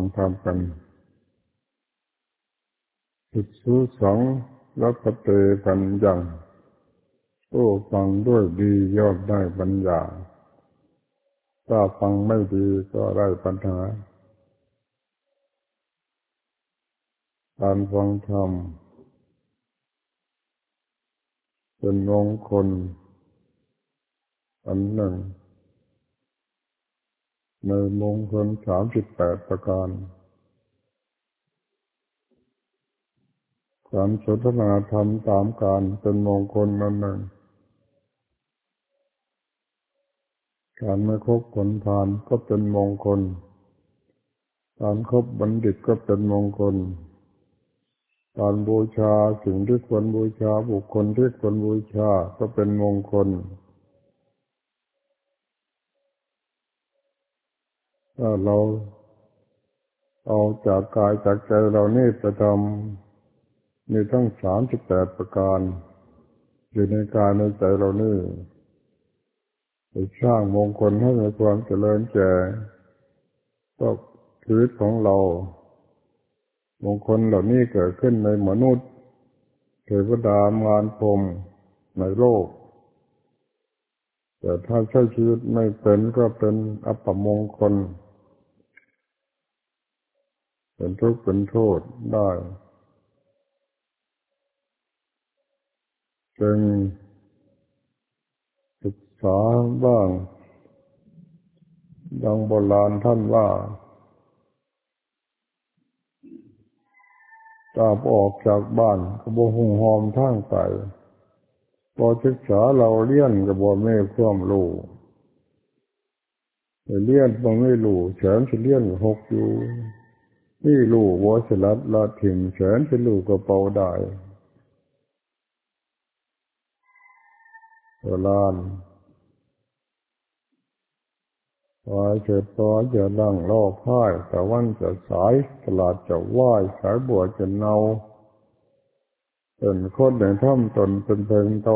นะฟังทำกันสุดสูสองรัตเตปัญญังโอ้ฟังด้วยดียอดได้ปัญญา ถ้าฟังไม่ดีก็ได้ปัญหา การฟังธรรมเป็นมงคลอันหนึ่ง ในมงคลสามสิบแปดประการการสนทนาธรรมตามการเป็นมงคลนั้นหนึ่งการไม่คบคนทานก็เป็นมงคล การครบบัณฑิตก็เป็นมงคล การบูชาสิ่งที่ควรบูชาบุคคลที่ควรบูชาก็เป็นมงคล ถ้าเราเอาจากกายจากใจเรานี่ไปทำมีทั้งสามสิบแปดประการ อยู่ในกายในใจเรานี่ไปสร้างมงคลให้มีความเจริญแก่ก็ชีวิตของเรา มงคลเหล่านี้เกิดขึ้นในมนุษย์เทวดามารพรมในโลก แต่ถ้าใช้ชีวิตไม่เป็นก็เป็นอัปมงคล เป็นทุกข์เป็นโทษได้จึงษาบ้างดังโบราณท่านว่าตาออกจากบ้านกระโบหงหอมทางไปพอศึกษาเราเลี้ยนกระโบไม่ความรู้เลี้ยนบางไม่รู้เฉินจะเลี้ยนหกอยู่ นี่รู้ว่าสลัดละถิ่มเฉินจะรู้กระเป๋าได้โบราณวายเกิดตอนจะนั่งรอพ่ายแต่วันจะสายตลาดจะไหวสายบัวจะเนาเป็นคนในถ้ำตนเป็นเพลงโต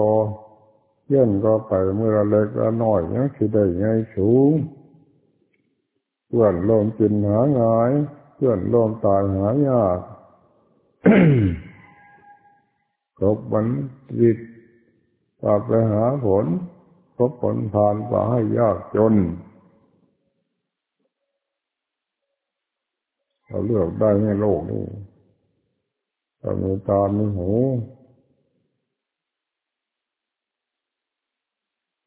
เยื่นก็ไปเมื่อเล็กละน้อยยังสิได้ไงสูงเพื่อนลมจินหาง่าย เพื่อนลมตายหายากครบวันวิตกลับไปหาผลครบผลผ่านไปให้ยากจน เราเลือกได้ในโลกนี้เรามีตามีหู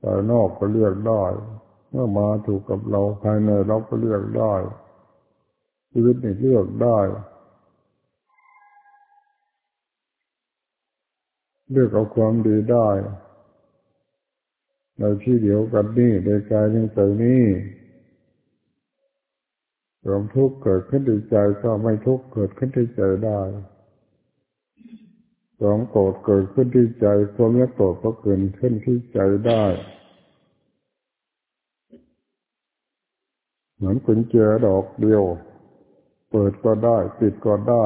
ภายนอกก็เลือกได้ เมื่อมาถูกกับเราภายในเราก็เลือกได้ ชีวิตนี่เลือกได้ เลือกเอาความดีได้ในที่เดียวกันนี่ในกายในใจนี่ความทุกข์เกิดขึ้นในใจก็ไม่ทุกข์เกิดขึ้นในใจได้ความโกรธเกิดขึ้นที่ใจความไม่โกรธก็เกิดขึ้นที่ใจได้ เหมือนกุญแจดอกเดียว เปิดก็ได้ปิดก็ได้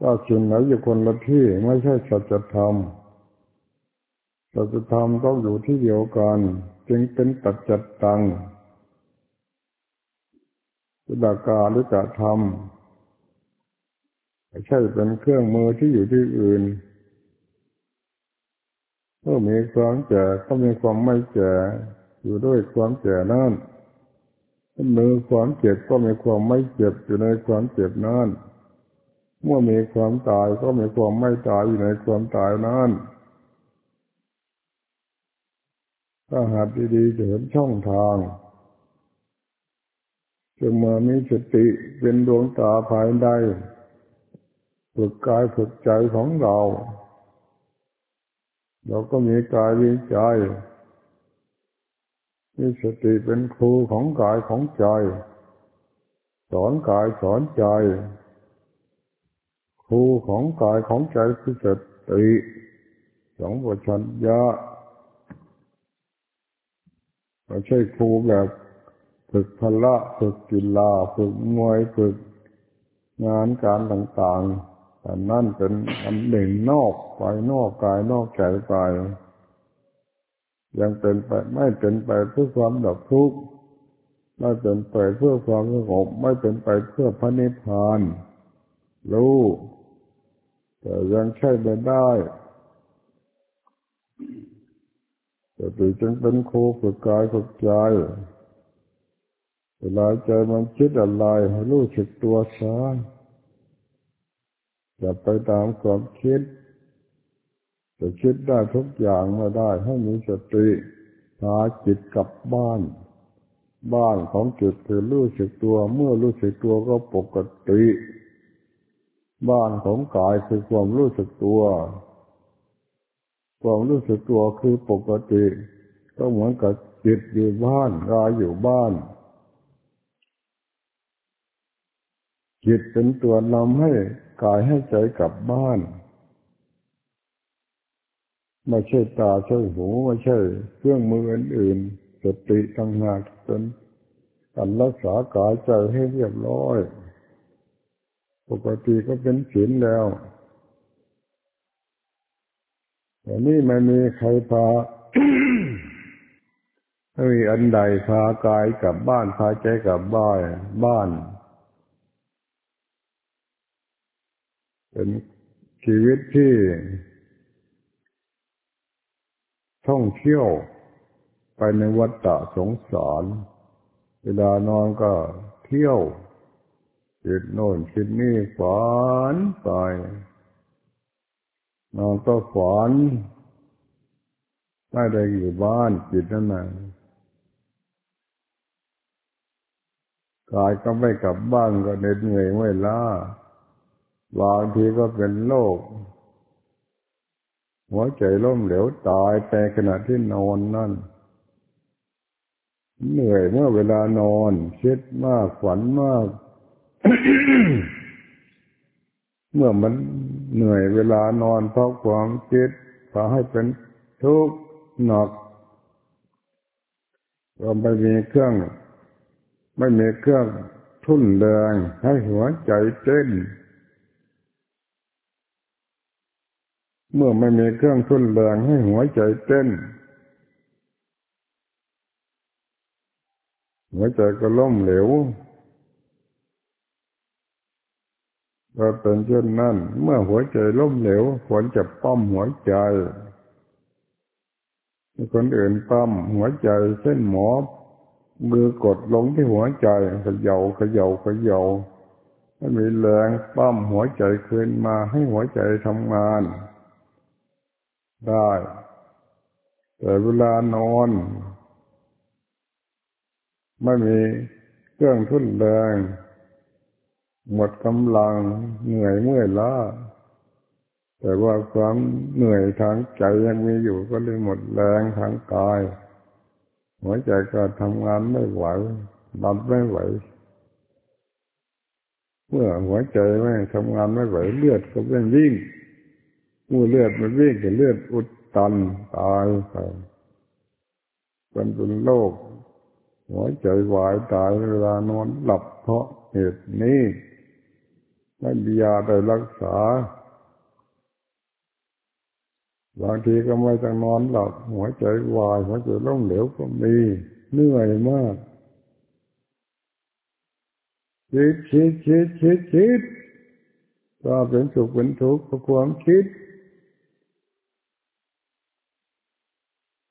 ถ้าสิ่งไหนอยู่คนละที่ไม่ใช่สัจธรรมสัจธรรมต้องอยู่ที่เดียวกัน จึงเป็นตัดจัดตังสุดากาหรือจะทำไม่ใช่เป็นเครื่องมือที่อยู่ที่อื่นเมื่อมีความแก่ก็มีความไม่แก่ อยู่ด้วยความแก่นั่นมือความเจ็บก็มีความไม่เจ็บอยู่ในความเจ็บนั่นเมื่อมีความตายก็มีความไม่ตายอยู่ในความตายนั่นถ้าหัดดีๆจะเห็นช่องทางจะมามีสติเป็นดวงตาภายในฝึกกายฝึกใจของเรา เราก็มีกายมีใจ มีสติเป็นครูของกายของใจ สอนกายสอนใจ ครูของกายของใจคือสติสองวัชัญญาไม่ใช่ครูแบบฝึกพละฝึกกีฬาฝึกมวยฝึกงานการต่างๆแต่นั่นเป็นอันหนึ่งนอกไปนอกกายนอกใจไป ยังเป็นไปไม่เป็นไปเพื่อความดับทุกข์ไม่เป็นไปเพื่อความสงบไม่เป็นไปเพื่อพระนิพพานรู้แต่ยังใช่ไม่ได้สติจึงเป็นครูฝึกกายฝึกใจเวลาใจมันคิดอะไรให้รู้สึกตัวซะอย่าไปตามความคิด จะคิดได้ทุกอย่างม่ได้ให้มีสติพาจิตกลับบ้าน บ้านของจิตคือรู้สึกตัว เมื่อรู้สึกตัวก็ปกติ บ้านของกายคือความรู้สึกตัว ความรู้สึกตัวคือปกติ ก็เหมือนกับจิตอยู่บ้านกายอยู่บ้าน จิตเป็นตัวนำให้กายให้ใจกลับบ้าน ไม่ใช่ตาใช่หูไม่ใช่เครื่องมืออื่นๆสติตั้งหากเป็นการรักษากายใจให้เรียบร้อย ปกติก็เป็นศีลแล้วแต่นี่ไม่มีใครพาไม่มีอันใดพากายกลับบ้านพาใจกลับบ้านบ้าน เป็นชีวิตที่ ท่องเที่ยวไปในวัฏฏะสงสาร เวลานอนก็เที่ยวคิดโน่นคิดนี่ฝันไปนอนก็ฝันไม่ได้อยู่บ้านจิตนั่นนะกายก็ไม่กลับบ้านก็เหน็ดเหนื่อยไม่ล้าบางทีก็เป็นโรค หัวใจล้มเหลวตายแต่ขณะที่นอนนั่น เหนื่อยเมื่อเวลานอนคิดมากฝันมาก เมื่อมันเหนื่อยเวลานอนเพราะความคิดพาให้เป็นทุกข์หนักเราไม่มีเครื่อง ไม่มีเครื่องทุ่นแรงให้หัวใจเต้น เมื่อไม่มีเครื่องทุนแรงให้หัวใจเต้น หัวใจก็ล้มเหลวก็เป็นเช่นนั้น เมื่อหัวใจล้มเหลวควรจะป้อมหัวใจคนอื่นปั้มหัวใจเส้นหมอมือกดลงที่หัวใจเขยา่าเขยา่าเขยา่าไม่มีแรงปั้มหัวใจคืนมาให้หัวใจทำงาน ได้ แต่เวลานอน ไม่มีเครื่องทุนแรง หมดกำลังเหนื่อยเมื่อยล้าแต่ว่าความเหนื่อยทางใจยังมีอยู่ก็เลยหมดแรงทางกาย หัวใจก็ทำงานไม่ไหวดันไม่ไหว เมื่อหัวใจไม่ทำงานไม่ไหวเลือดก็เป็นวิ่ง มื่อเลือดมันวิ่งกับเลือดอุดตันตายไปเป็นเป็นโรคหัวใจวายตายเวลานอนหลับเพราะเหตุนี้ไม่มียาได้รักษา บางทีก็ไม่ต้องนอนหลับ หัวใจวาย หัวใจล้มเหลวก็มีเหนื่อยมากคิดคิดคิดคิดคิดก็เป็นสุขเป็นทุกข์เพราะความคิด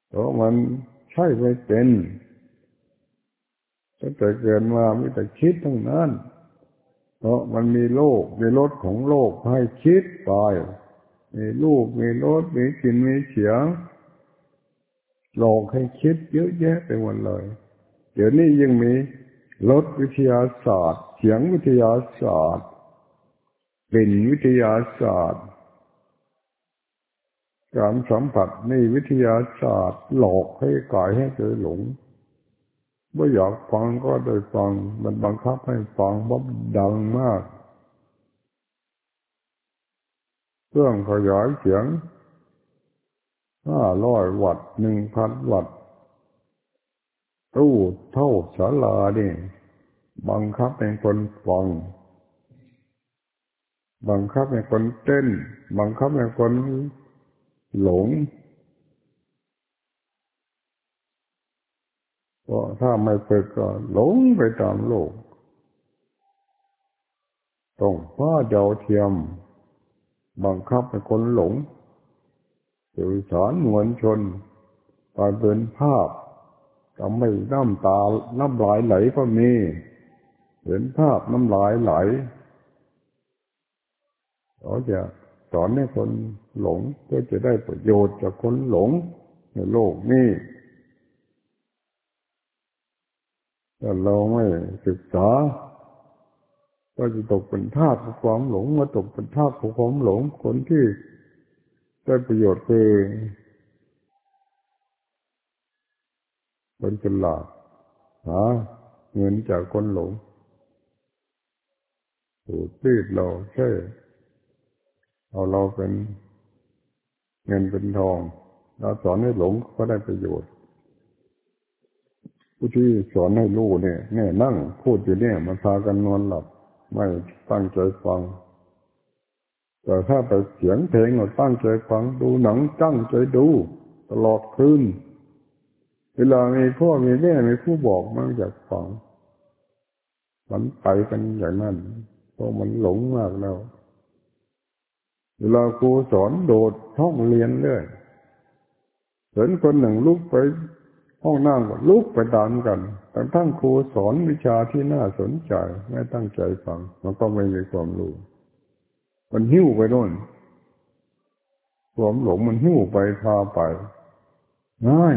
เพราะมันใช่ไม่เป็นตั้งแต่เกิดมาไม่แต่คิดทั้งนั้น เพราะมันมีโลกมีรถของโลกให้คิดไปมีลูกมีรถมีกลิ่นมีเสียงโลกให้คิดเยอะแยะไปหมดเลย เดี๋ยวนี้ยังมีรถวิทยาศาสตร์ เสียงวิทยาศาสตร์กลิ่นวิทยาศาสตร์ การสัมผัสนี่วิทยาศาสตร์หลอกให้กายให้เจอหลงไม่อยากฟังก็ได้ฟัง มันบังคับให้ฟังเพราะดังมากเครื่องขยายเสียงห้าร้อยวัตต์หนึ่งพันวัตต์ตู้เท่าสาลานี่บังคับให้คนฟัง บังคับให้คนเต้น บังคับให้คน หลงเพราะถ้าไม่ฝึกก็หลงไปตามโลกต้องพ้าเดาเทียม บังคับให้คนหลงสื่อสารมวลชนไปเป็นภาพทำให้น้ำตา น้ำลายไหลก็มี เห็นภาพน้ำลายไหลเขาจะสอนให้คน หลงเพื่อจะได้ประโยชน์จากคนหลงในโลกนี้แต่เราไม่ศึกษา ก็จะตกเป็นทาสของความหลงมาตกเป็นทาสของความหลงคนที่ได้ประโยชน์คือคนฉลาดหาเงินจากคนหลงถูกตีดเราใช่เอาเราเป็น เงินเป็นทอง เราสอนให้หลงก็ได้ประโยชน์ผู้ที่สอนให้รู้เนี่ยเนี่ยนั่งพูดอยู่เนี่ยมันพากันนอนหลับ ไม่ตั้งใจฟัง แต่ถ้าไปเสียงเพลงเราตั้งใจฟังดูหนังตั้งใจดู ตลอดคืนเวลามีพ่อมีแม่มีผู้บอกมันอยากฟังมันไปกันอย่างนั้นเพราะมันหลงมากแล้ว เวลาครูสอนโดด ห้องเรียนเรื่อยเห็นคนหนึ่งลุกไปห้องนั่งก็ลุกไปตามกันแต่ทั้งครูสอนวิชาที่น่าสนใจไม่ตั้งใจฟัง มันก็ไม่มีความรู้ มันหิ้วไปโน่นความหลงมันหิ้วไปพาไป ง่าย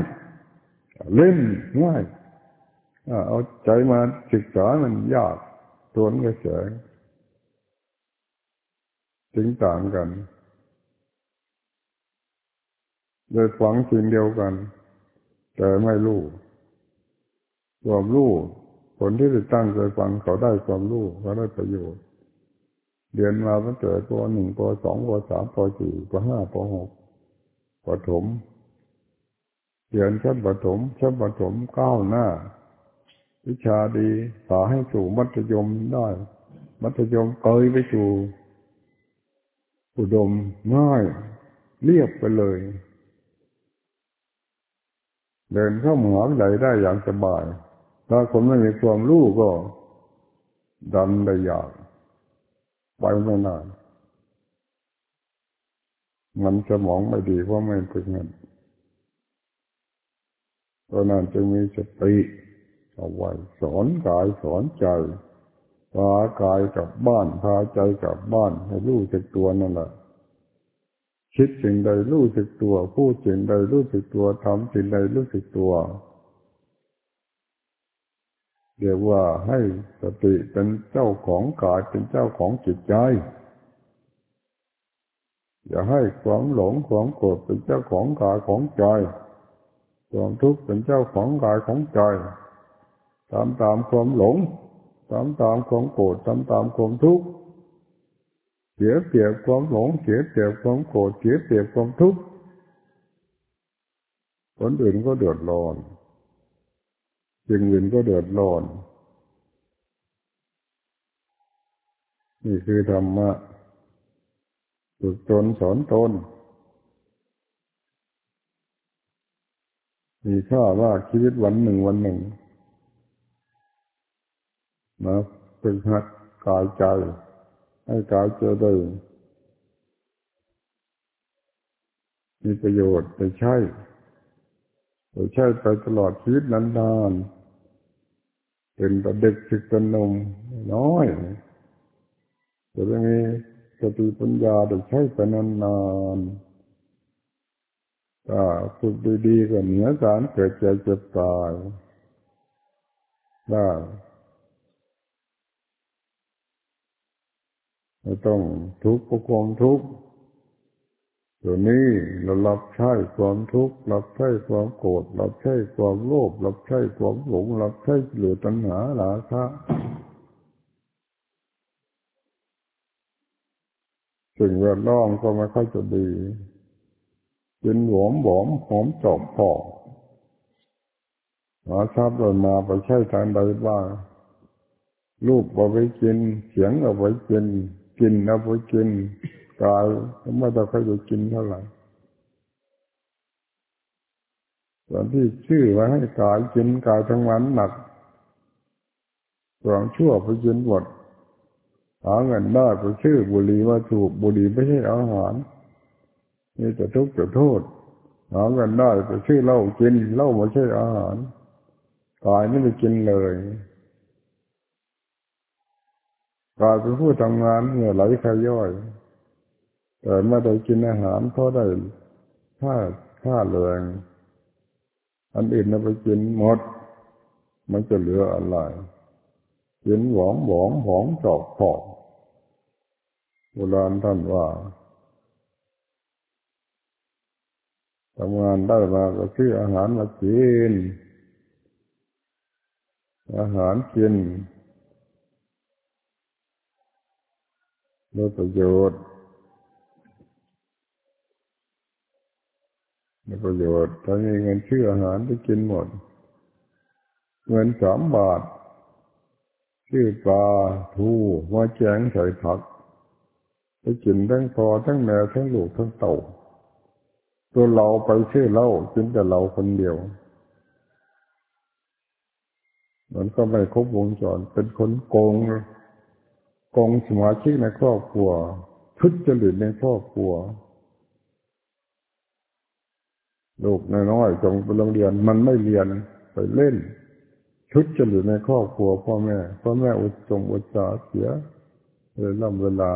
เล่นง่ายเอาใจมาศึกษามันยากตัวนี้เฉยถึงต่างกัน โดยฝังสิ่งเดียวกัน แต่ไม่รู้ความรู้ผลที่จะตั้งใจฟังเขาได้ความรู้เขาได้ประโยชน์เรียนมาตั้งแต่ปหนึ่งปสองปสามปสี่ปห้าปหกปฐมเรียนชั้นปฐมชั้นปฐมก้าวหน้า วิชาดีสาให้สู่มัธยมได้ มัธยมเกยไปสู่อุดมง่ายเรียบไปเลย เดินเข้าหมหาวิทยาลัยได้อย่างสบาย ถ้าคนไม่มีความรู้ก็ดันได้ยากไปไม่นานมันจะมองไม่ดีเพราะไม่ถึงเงินเพราะนั้นจึงมีสติเอาไว้สอนกายสอนใจพากายกลับบ้านพาใจกลับบ้านให้รู้จักตัวนั่นแหละ คิดสิ่งใดรู้สึกตัว พูดสิ่งใดรู้สึกตัวทำสิ่งใดรู้สึกตัวเรียกว่าให้สติเป็นเจ้าของกายเป็นเจ้าของจิตใจ อย่าให้ความหลงความโกรธเป็นเจ้าของกายของใจความทุกข์เป็นเจ้าของกายของใจตามตามความหลงตามตามความโกรธตามตามความทุกข์ เสียเปรียบความหลงเสียเปรียบความโกรธเสียเปรียบความทุกข์คนอื่นก็เดือดร้อนสิ่งอื่นก็เดือดร้อน นี่คือธรรมะฝึกตนสอนตน มีค่าว่าชีวิตวันหนึ่งวันหนึ่งนะเป็นหัดกายใจ ให้กายเจอได้มีประโยชน์ไปใช้ไปใช้ไปตลอดชีวิตนานๆเป็นแต่เด็กศึกเป็นนมน้อยจะได้มีสติปัญญาได้ใช้ไปนานๆถ้าฝึกดีๆก็เหนือการเกิดเจ็บเจ็บตายได้ ไม่ต้องทุกข์ประความทุกข์ตัวนี้เรารับใช้ความทุกข์รับใช้ความโกรธรับใช้ความโลภรับใช้ความหลงรับใช้เหลือตัณหาหลาคะสิ่งแวดล้อมก็ไม่ค่อยจะดีกินหวมหวมหอมจอบพอหาทรัพย์เรามาไปใช้ทางใดบ้างรูปเอาไปกิน เสียงเอาไปกิน กินเอาไปกินกายไม่ต้องใครจะกินเท่าไหร่ส่วนที่ชื่อไว้ให้กายกินกายทั้งวันหนักความชั่วไปกินหมดหาเงินได้ไปชื่อบุหรี่มาถูกบุหรี่ไม่ใช่อาหารนี่จะทุกข์จะโทษหาเงินได้ไปชื่อเหล้ากินเหล้าไม่ใช่อาหารกายไม่ได้กินเลย กายเป็นผู้ทำงานเหงื่อไหลขย่อย แต่ไม่ได้กินอาหารเพราะได้ค่าค่าแรงอันอื่นเราไปกินหมด มันจะเหลืออะไรกินหวองหวองหองจอกผอกโบราณท่านว่าทำงานได้มาก็ซื้ออาหารมากิน อาหารกิน ได้ประโยชน์ได้ประโยชน์ถ้ามีเงินชื่ออาหารไปกินหมด เงินสามบาท ชื่อปลาทูมาแจงใส่ผักไปกินทั้งพอทั้งแมวทั้งลูกทั้งเต่าตัวเราไปชื่อเล่ากินแต่เราคนเดียว มันก็ไม่ครบวงจรเป็นคนโกงโกองสมาชิกในครอบครัวทุจริตในครอบครัวลูกน้อยๆจงไปโรงเรียนมันไม่เรียนไปเล่น ชุดจะหรือในครอบครัวพ่อแม่พ่อแม่อุดจงอุตสาเสียเลยล่ำเวลา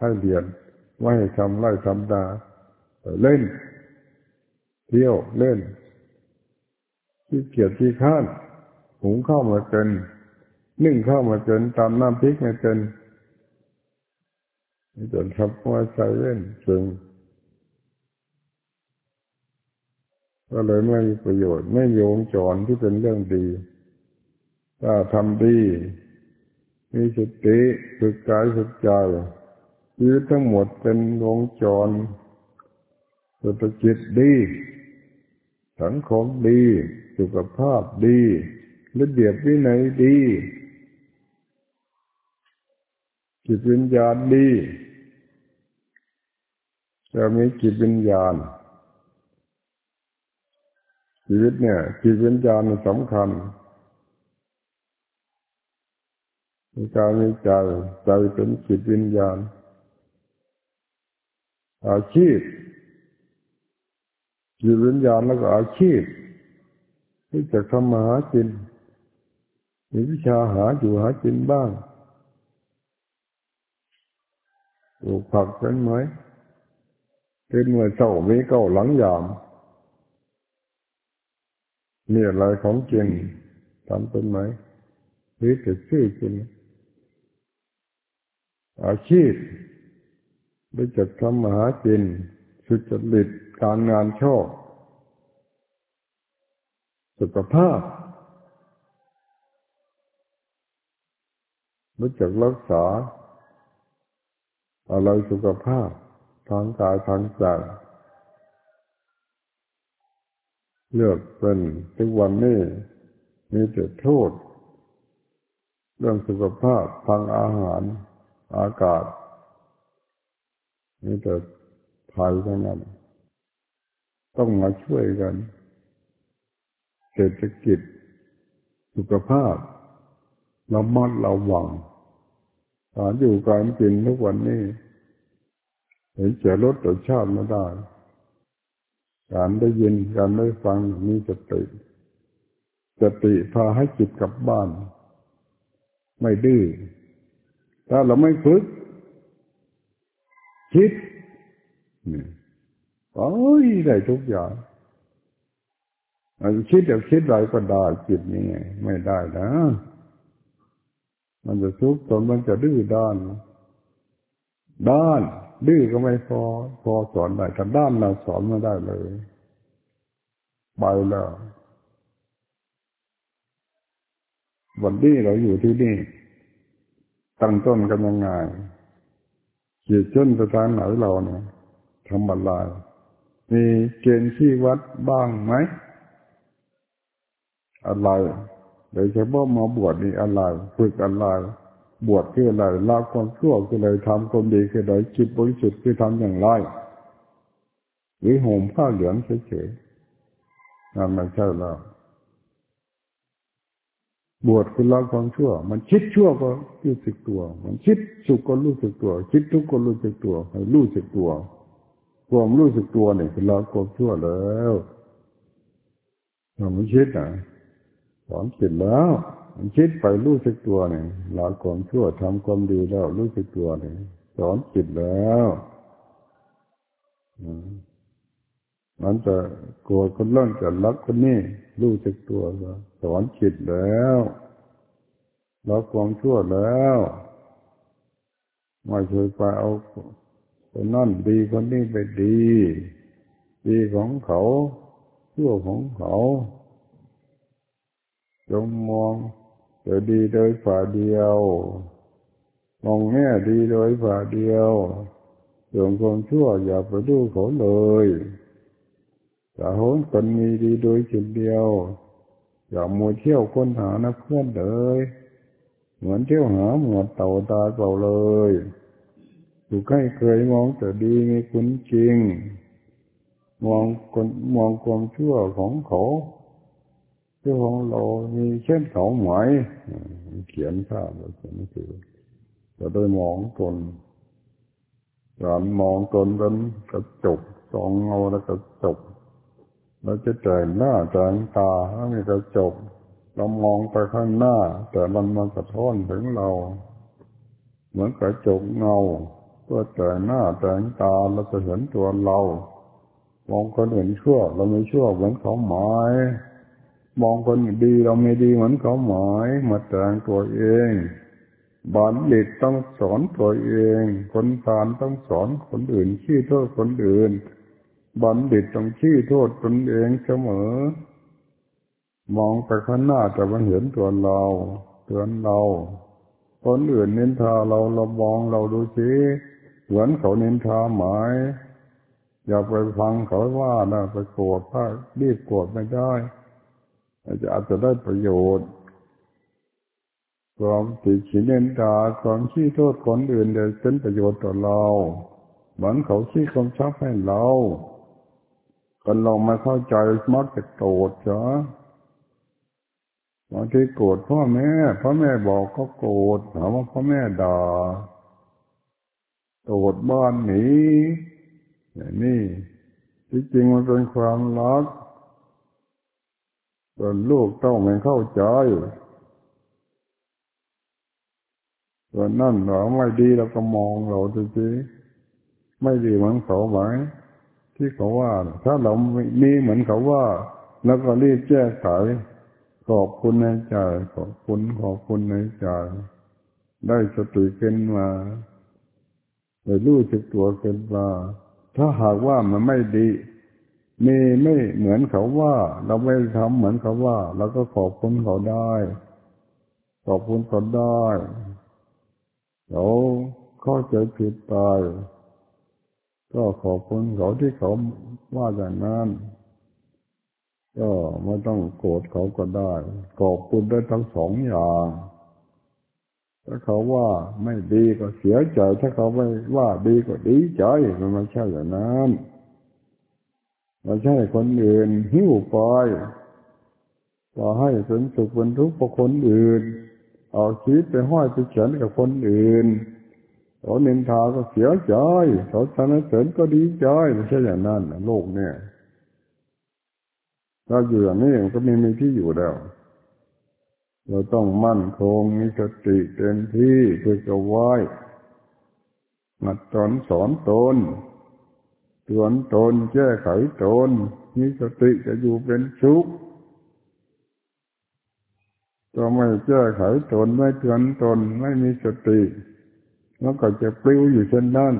ให้เรียนไม่ให้ทำไร่ทำดาไปเล่น เที่ยวเล่นที่เกียจที่ข้านหุงข้าวมาเกินนึ่งข้าวมาเกินตามน้ำพริกมาเกิน นี่จนทำว่าใจเล่นจึงก็เลยไม่มีประโยชน์ไม่โยงจรที่เป็นเรื่องดี ถ้าทำดี มีสติฝึกกายฝึกใจชีวิตทั้งหมดเป็นวงจรเศรษฐกิจดี สังคมดี สุขภาพดีระเบียบวินัยดี จิตวิญญาณดี จะมีจิตวิญญาณ ชีวิตเนี่ย จิตวิญญาณสำคัญมีการมีใจใจเป็นจิตวิญญาณ อาชีพจิตวิญญาณแล้วก็อาชีพ ที่จะทำมาหากินมีวิชาหาอยู่หากินบ้างปลูกผักเป็นไหม เป็นเมื่อเจ้ามีเก้าหลังยามมีอะไรของกินทำเป็นไหมหรือจะซื้อกินอาชีพได้จัดทำมาหากินสุจริตการงานชอบ สุขภาพรู้จักรักษา อะไรสุขภาพ ทางกายทางใจเลือกเป็นทุกวันนี้มีแต่โทษ เรื่องสุขภาพทางอาหารอากาศมีแต่ภัยทั้งนั้น ต้องมาช่วยกัน เศรษฐกิจ สุขภาพเรามัดเราหวังการอยู่การกินทุกวันนี้ เห็นจะลดรสชาติไม่ได้ การได้ยินการได้ฟังมีสติสติพาให้จิตกลับบ้าน ไม่ดื้อถ้าเราไม่ฝึกคิดนี่โอ้ยได้ทุกอย่างอาจจะคิดแบบคิดอะไรก็ได้จิตนี่ไงไม่ได้นะ มันจะทุกข์จนมันจะดื้อด้าน ด้าน ดื้อก็ไม่พอ พอสอนได้ถ้าด้านเราสอนไม่ได้เลยไปแล้ววันนี้เราอยู่ที่นี่ตั้งต้นกันยังไงขีดเส้นประธานไหนเราเนี่ยทำอะไรมีเกณฑ์ที่วัดบ้างไหมอะไรโดยเฉพาะมาบวชนี่อะไร ฝึกอะไร บวชคืออะไรละความชั่วคืออะไรทำความดีคืออะไรจิตบริสุทธิ์คือทำอย่างไรหรือห่มผ้าเหลืองเฉยๆนั่นไม่ใช่แล้วบวชคือละความชั่ว มันคิดชั่วก็รู้สึกตัว มันคิดสุขก็รู้สึกตัว คิดทุกข์ก็รู้สึกตัวให้รู้สึกตัวความรู้สึกตัวเนี่ยคือละความชั่วแล้วเราไม่คิดนะสอนจิตแล้ว คิดไปรู้สึกตัวเนี่ยละความชั่วทำความดีแล้วรู้สึกตัวเนี่ยสอนจิตแล้วมันจะกลัวคนเล่นจะรักคนนี้รู้สึกตัวสอนจิตแล้วรับความชั่วแล้วไม่เคยไปเอาคนนั่นดีคนนี้ไปดี ดีของเขาชั่วของเขาจงมอง จะดีโดยฝ่าเดียว มองแง่ดีโดยฝ่าเดียวส่วนความชั่วอย่าไปดูเขาเลยอย่าโหนคนมีดีโดยจิตเดียว อย่ามัวเที่ยวค้นหานะเพื่อนเลย เหมือนเที่ยวหาหมวดเต่าตาเปล่าเลยอยู่ใกล้เคยมองแต่ดีมีคุณจริง มองคนมองความชั่วของเขา เชื่อของเรามีเช่นเขาหมายเขียนภาพแบบนี้คือจะได้มองตนการมองตนเป็นกระจกสองเงาแล้วกระจกเราจะแจงหน้าแจงตาถ้ามีกระจกเรามองไปข้างหน้า แต่มันมาสะท้อนถึงเรา เหมือนกระจกเงาตัวแต่หน้าแต่งตาเราจะเห็นตัวเรา มองคนอื่นชั่ว เราไม่ชั่วเหมือนเขาหมาย มองคนดีเราไม่ดีเหมือนเขาหมายมาแต่งตัวเองบัณฑิตต้องสอนตัวเอง คนพานต้องสอนคนอื่นชี้โทษคนอื่นบัณฑิตต้องชี้โทษตนเองเสมอ มองไปข้างหน้าแต่มันเห็นตัวเราเตือนเราคนอื่นนินทาเราเรามองเราดูสิเหมือนเขานินทาหมาย อย่าไปฟังเขาว่านะไปโกรธถ้ารีบโกรธไม่ได้ จจะอาจจะได้ประโยชน์ความติฉินนินทาความชี้โทษคนอื่นเดี๋ยวเป็นประโยชน์ต่อเราเหมือนเขาชี้ความชับให้เราคนเราม่เข้าใจมักจะโกรธจ้ะบางทีโกรธพ่อแม่พ่อแม่บอกก็โกรธถามว่าพ่อแม่ด่าโกรธบ้านหนีอย่างนี้ที่จริงมันเป็นความรัก ส่วนลูกต้องไม่เข้าใจส่วนนั่นเราไม่ดีเราก็มองเราดูสิไม่ดีเหมือนเขาไหมที่เขาว่า ถ้าเรามีเหมือนเขาว่า แล้วก็รีบแก้ไขขอบคุณในใจขอบคุณขอบคุณในใจได้สติขึ้นมาได้รู้จักตัวขึ้นมาถ้าหากว่ามันไม่ดี มีไม่เหมือนเขาว่า เราไม่ทำเหมือนเขาว่า เราก็ขอบคุณเขาได้ ขอบคุณเขาได้เขาเข้าใจผิดไปก็ขอบคุณเขาที่เขาว่าอย่างนั้นก็ไม่ต้องโกรธเขาก็ได้ ขอบคุณได้ทั้งสองอย่าง ถ้าเขาว่าไม่ดีก็เสียใจ ถ้าเขาไม่ว่าดีก็ดีใจมันไม่ใช่อย่างนั้น ไม่ใช่คนอื่นหิ้วไปก็ให้เป็นสุขเป็นทุกข์เพราะคนอื่น เอาชีวิตไปห้อยไปเขียนกับคนอื่นเขาเนินทาก็เสียใจเขาสนเสริญก็ดีใจไม่ใช่อย่างนั้นโลกเนี่ยถ้าอยู่อย่างนี้ก็ไม่มีที่อยู่แล้ว เราต้องมั่นคงมีสติเต็มที่เพื่อจะไหวมาสอนสอนตน ตือนตนแก้ไขตนมีสติจะอยู่เป็นสุขก็ไม่แก้ไขตนไม่เตือนตนไม่มีสติ แล้วก็จะปลิวอยู่เช่นนั้น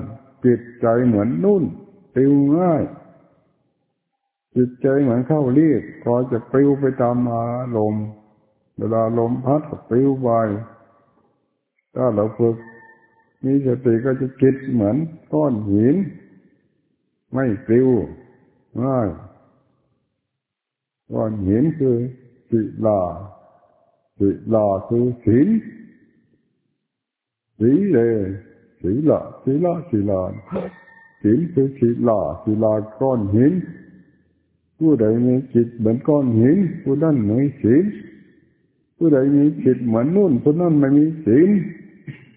จิตใจเหมือนนุ่นปลิวง่ายจิตใจเหมือนเข้ารีบพอจะปลิวไปตามมาลมณ์เวลาลมพัดก็ปลิวไปถ้าเราฝึกมีสติก็จะจิตเหมือนก้อนหิน ไม่ปลิวง่ายก้อนหินคือสิลาสิลาคือศีลสีเลยสีละสีละสีลาศีลคือสีลาสีลาก้อนหิน ผู้ใดมีจิตเหมือนก้อนหิน ผู้นั้นไมีศีลผู้ใดมีจิตเหมือนนุ่นผู้นั้นไม่มีศีล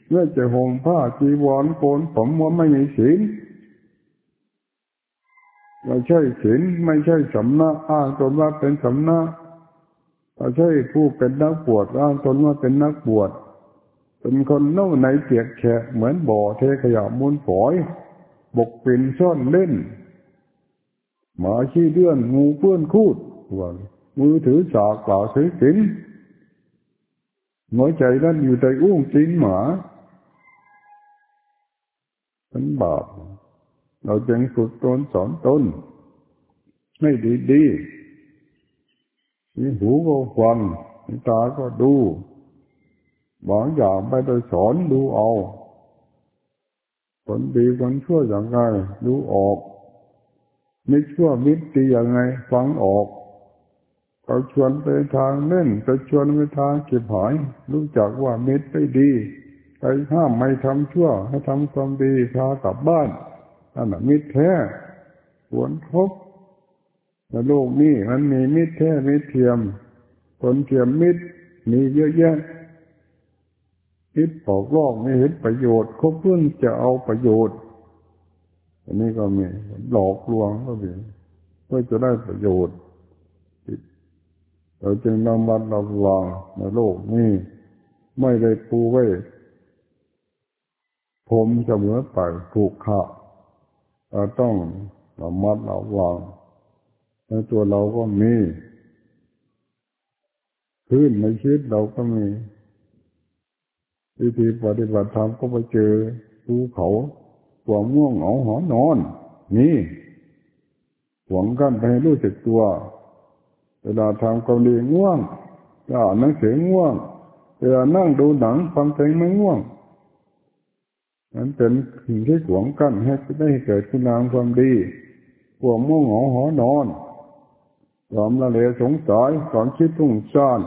เมื่อจะห่มผ้าจีวรโกนผมว่าไม่มีศีล ไม่ใช่ศีลไม่ใช่สำนักอ้างตนว่าเป็นสำนักไม่ใช่ผู้เป็นนักบวชอ้างตนว่าเป็นนักบวชเป็นคนเน่าในเปียกแฉะเหมือนบ่อเทขยะมูลฝอยบกปินซ่อนเล่นหมาชี้เลื่อนงูเปื้อนคูดวันมือถือสากกล่าวถือสินหัวใจนั้นอยู่ในอุ้งจีนหมาเป็นบาป เราจึงฝึกตนสอนตนให้ดีดีมีหูก็ฟังมีตาก็ดูบางอย่างไม่ได้สอนดูเอาคนดีคนชั่วอย่างไรดูออกม่ชั่วมิตรดีอย่างไง ฟังออกเขาชวนไปทางเล่นเขาชวนไปทางเก็บหาย รู้จักว่ามิตรไม่ดีไปห้ามไม่ทำชั่ว ให้ทำความดีพากลับบ้าน นั่นแหะมิตรแท้ควรคบในโลกนี้มันมีมิตรแท้มิตรเทียมคนเทียมมิตรมีเยอะแยะคิดปอกลอกไม่เห็นประโยชน์คบเพื่อนจะเอาประโยชน์ อันนี้ก็มีหลอกลวงก็มีเพื่อจะได้ประโยชน์เราจึงระมัดระวังในโลกนี้ไม่ได้ปูไว้ผมเหมือไปถูกขา เราต้องระมัดระวังในตัวเราก็มีพื้นในชีวิตเราก็มี วิธีปฏิบัติธรรมก็ไปเจอภูเขาหัวง่วงเหงาหอนอน นี่หวงกันไปรู้สึกตัว เวลาทำความดีง่วงอ่านหนังสือง่วงเวลานั่งดูหนังฟังเพลงไม่ง่วง นั้นเป็นสิ่งที่หวงกั้นให้ได้เกิดคุณงามความดีหัวง่วงหงหอนอนความละเลสงสัยความคิดทุ่งซ่าน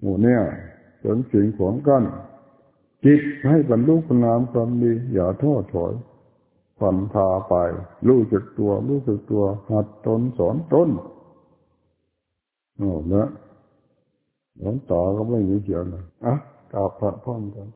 หมู่เนี่ยเป็นสิ่งขวงกันจิตให้บรรลุคุณงามความดี อย่าท้อถอยผ่อนพาไปรู้จักตัว รู้จักตัว หัดตนสอนตนโอ้เนะหลวงต่อก็ไม่มีเกี่ยวนะอะกราบพระพ่อกัน